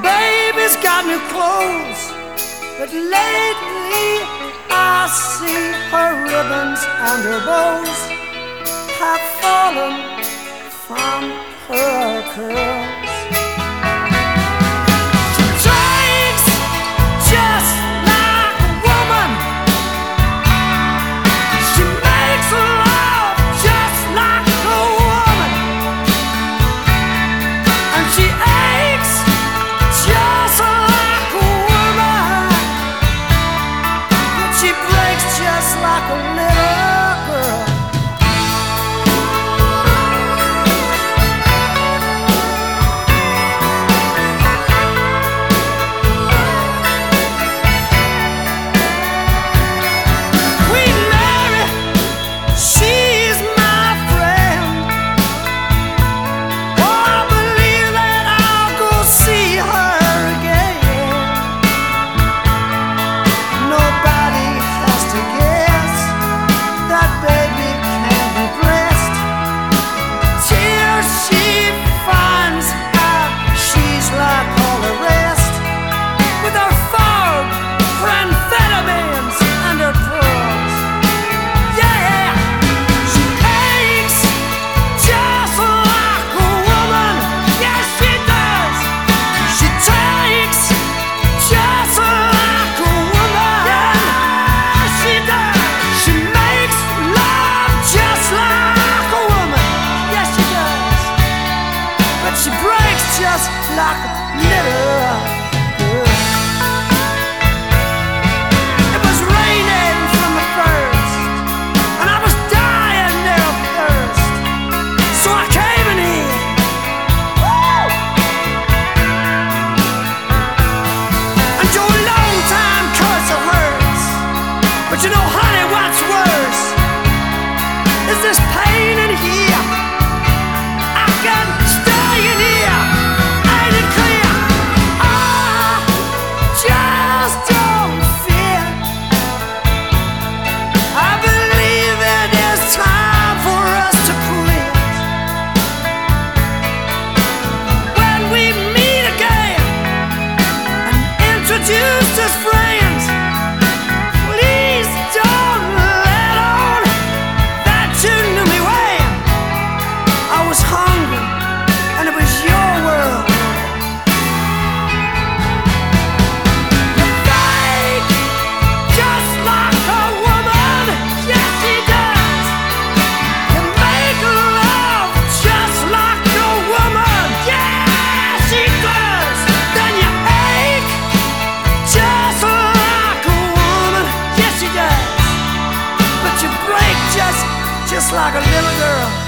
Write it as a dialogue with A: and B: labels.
A: baby's got new clothes, but lately I see her ribbons and her bows have fallen from her curls. like a little. like a little girl.